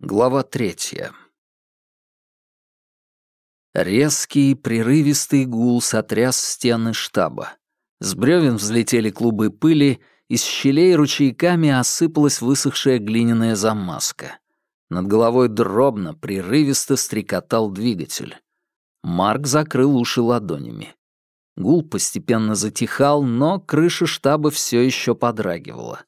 Глава третья. Резкий, прерывистый гул сотряс стены штаба. С бревен взлетели клубы пыли, из щелей ручейками осыпалась высохшая глиняная замазка. Над головой дробно, прерывисто стрекотал двигатель. Марк закрыл уши ладонями. Гул постепенно затихал, но крыша штаба все еще подрагивала.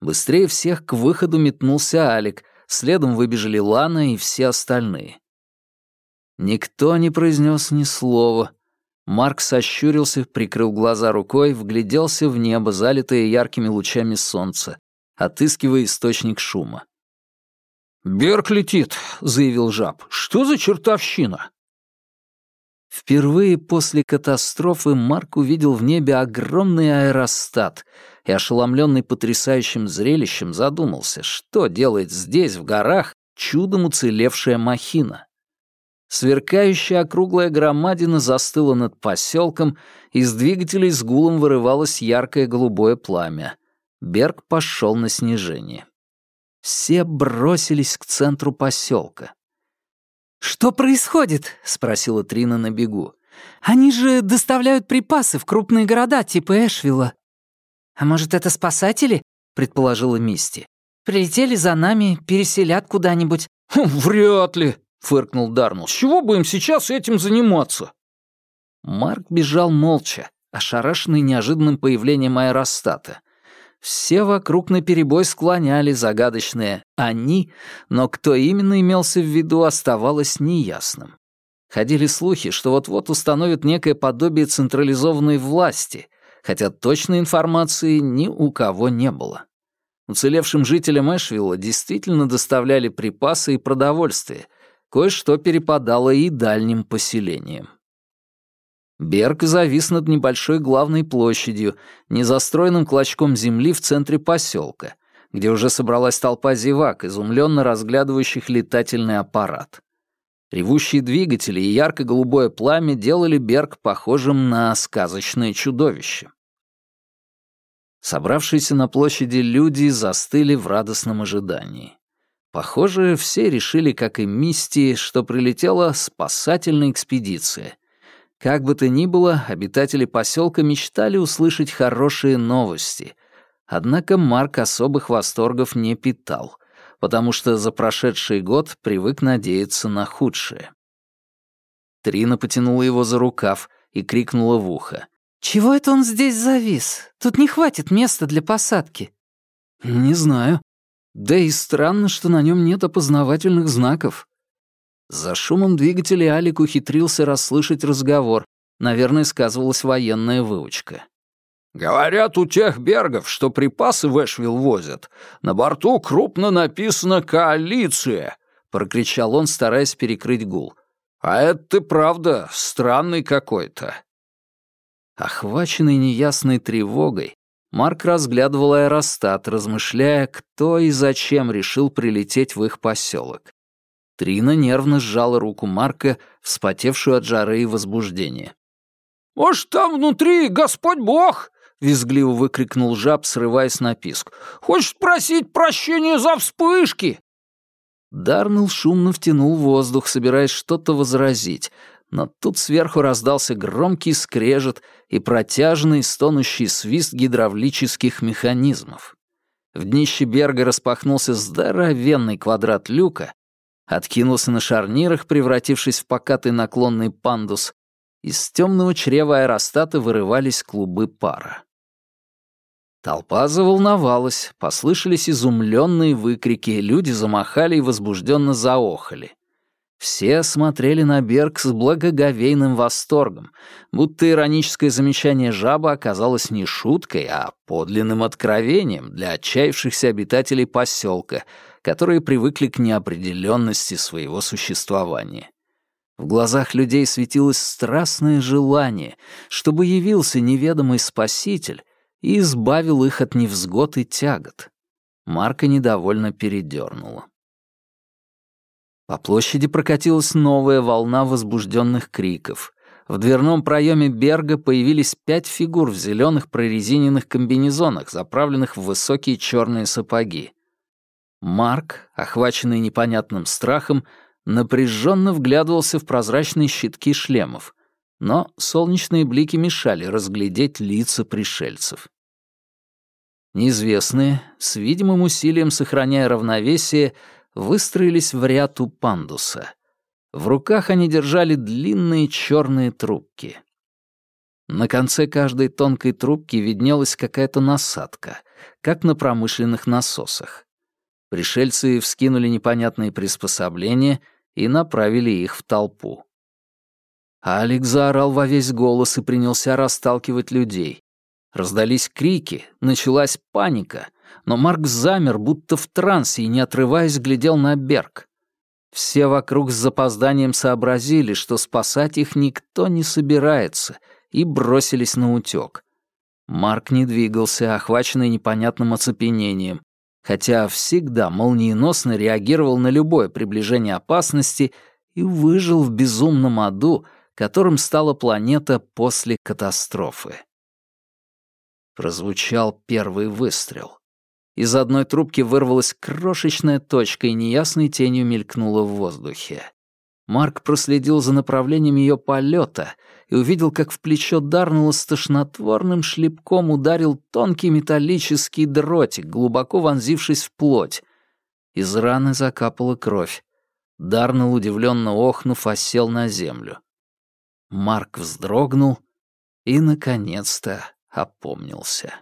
Быстрее всех к выходу метнулся Алик, следом выбежали Лана и все остальные. Никто не произнес ни слова. Марк сощурился, прикрыл глаза рукой, вгляделся в небо, залитое яркими лучами солнца, отыскивая источник шума. «Берг летит», — заявил жаб. «Что за чертовщина?» Впервые после катастрофы Марк увидел в небе огромный аэростат и, ошеломленный потрясающим зрелищем, задумался, что делает здесь, в горах, чудом уцелевшая махина. Сверкающая округлая громадина застыла над поселком, из двигателей с гулом вырывалось яркое голубое пламя. Берг пошел на снижение. Все бросились к центру поселка. «Что происходит?» — спросила Трина на бегу. «Они же доставляют припасы в крупные города типа Эшвилла». «А может, это спасатели?» — предположила Мисти. «Прилетели за нами, переселят куда-нибудь». «Хм, «Вряд ли», — фыркнул Дарнелл. «С чего бы им сейчас этим заниматься?» Марк бежал молча, ошарашенный неожиданным появлением аэростата. Все вокруг наперебой склоняли загадочные «они», но кто именно имелся в виду, оставалось неясным. Ходили слухи, что вот-вот установят некое подобие централизованной власти, хотя точной информации ни у кого не было. Уцелевшим жителям Эшвилла действительно доставляли припасы и продовольствие, кое-что перепадало и дальним поселениям. Берг завис над небольшой главной площадью, незастроенным клочком земли в центре поселка, где уже собралась толпа зевак, изумленно разглядывающих летательный аппарат. Ревущие двигатели и ярко-голубое пламя делали Берг похожим на сказочное чудовище. Собравшиеся на площади люди застыли в радостном ожидании. Похоже, все решили, как и Мисти, что прилетела спасательная экспедиция — как бы то ни было, обитатели поселка мечтали услышать хорошие новости. Однако Марк особых восторгов не питал, потому что за прошедший год привык надеяться на худшее. Трина потянула его за рукав и крикнула в ухо. «Чего это он здесь завис? Тут не хватит места для посадки». «Не знаю. Да и странно, что на нем нет опознавательных знаков. За шумом двигателя Алик ухитрился расслышать разговор. Наверное, сказывалась военная выучка. «Говорят, у тех бергов, что припасы в Эшвилл возят, на борту крупно написано «Коалиция», — прокричал он, стараясь перекрыть гул. «А это ты правда странный какой-то». Охваченный неясной тревогой, Марк разглядывал аэростат, размышляя, кто и зачем решил прилететь в их поселок. Трина нервно сжала руку Марка, вспотевшую от жары и возбуждения. «Может, там внутри Господь Бог?» — визгливо выкрикнул жаб, срываясь на писк. «Хочет просить прощения за вспышки!» Дарнелл шумно втянул воздух, собираясь что-то возразить, но тут сверху раздался громкий скрежет и протяжный стонущий свист гидравлических механизмов. В днище Берга распахнулся здоровенный квадрат люка, откинулся на шарнирах, превратившись в покатый наклонный пандус. Из темного чрева аэростата вырывались клубы пара. Толпа заволновалась, послышались изумленные выкрики, люди замахали и возбужденно заохали. Все смотрели на Берг с благоговейным восторгом, будто ироническое замечание жаба оказалось не шуткой, а подлинным откровением для отчаявшихся обитателей поселка, которые привыкли к неопределенности своего существования. В глазах людей светилось страстное желание, чтобы явился неведомый спаситель и избавил их от невзгод и тягот. Марка недовольно передернула. По площади прокатилась новая волна возбужденных криков. В дверном проеме Берга появились пять фигур в зеленых прорезиненных комбинезонах, заправленных в высокие черные сапоги. Марк, охваченный непонятным страхом, напряженно вглядывался в прозрачные щитки шлемов, но солнечные блики мешали разглядеть лица пришельцев. Неизвестные, с видимым усилием сохраняя равновесие, выстроились в ряд у пандуса. В руках они держали длинные черные трубки. На конце каждой тонкой трубки виднелась какая-то насадка, как на промышленных насосах. Пришельцы вскинули непонятные приспособления и направили их в толпу. Алекс заорал во весь голос и принялся расталкивать людей. Раздались крики, началась паника, но Марк замер, будто в трансе, и, не отрываясь, глядел на Берг. Все вокруг с запозданием сообразили, что спасать их никто не собирается, и бросились на утёк. Марк не двигался, охваченный непонятным оцепенением, хотя всегда молниеносно реагировал на любое приближение опасности и выжил в безумном аду, которым стала планета после катастрофы. Прозвучал первый выстрел. Из одной трубки вырвалась крошечная точка и неясной тенью мелькнула в воздухе. Марк проследил за направлением ее полета и увидел, как в плечо Дарнелла с тошнотворным шлепком ударил тонкий металлический дротик, глубоко вонзившись в плоть. Из раны закапала кровь. Дарнелл, удивленно охнув, осел на землю. Марк вздрогнул и, наконец-то, опомнился.